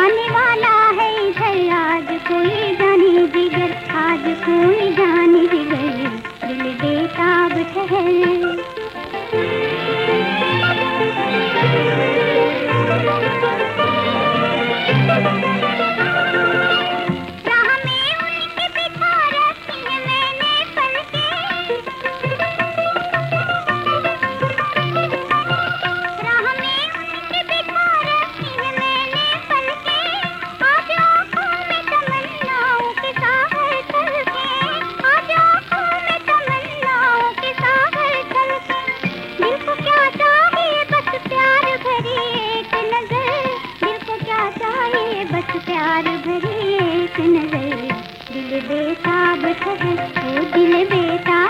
आने वाला है इधर आज कोई जाने जिगर आज कोई प्यार भरी एक नज़र दिल बेताब है वो दिल बेताब।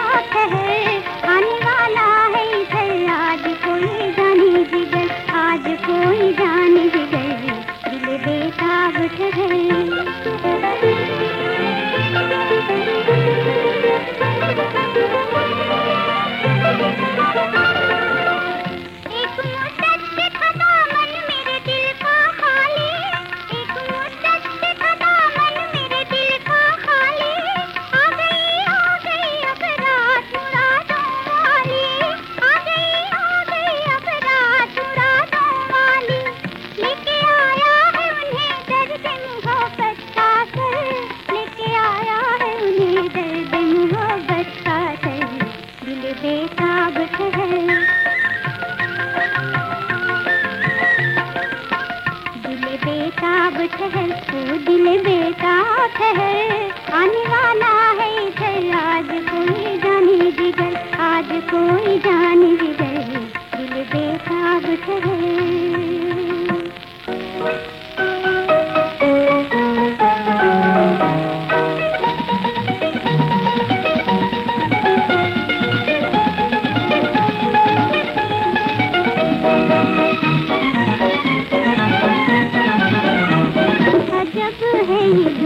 है। आज कोई जाने जिगर आज कोई जाने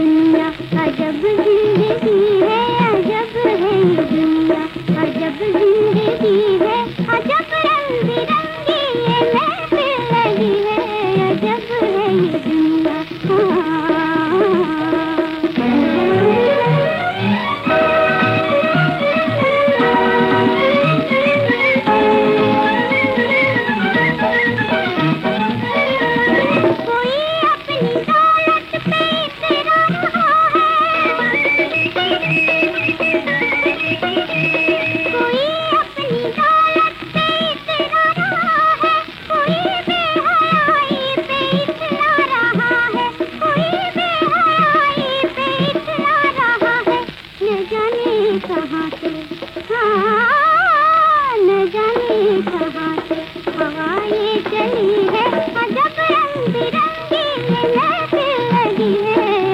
अजब ज़िंदगी है अजब है। ये दुनिया अजब ज़िंदगी है अजब रंग बिरंगी ये महफिल लगी है, अजब है ये दुनिया। बिरंगी ये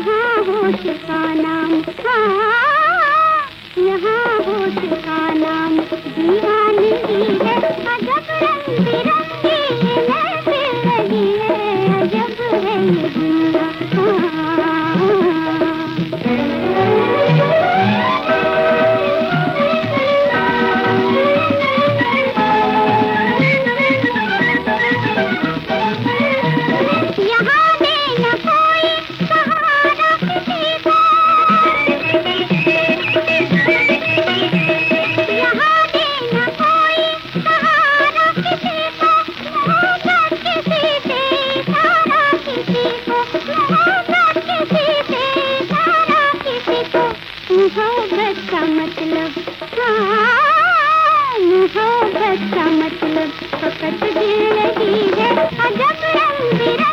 यहाँ होश का नाम हाँ यहाँ होश का नाम दीवानगी है अजब रंग बिरंगी है अजब है ये दुनिया मतलब मोहब्बत का मतलब फकत दिल नहीं है अजब रंग बिरंग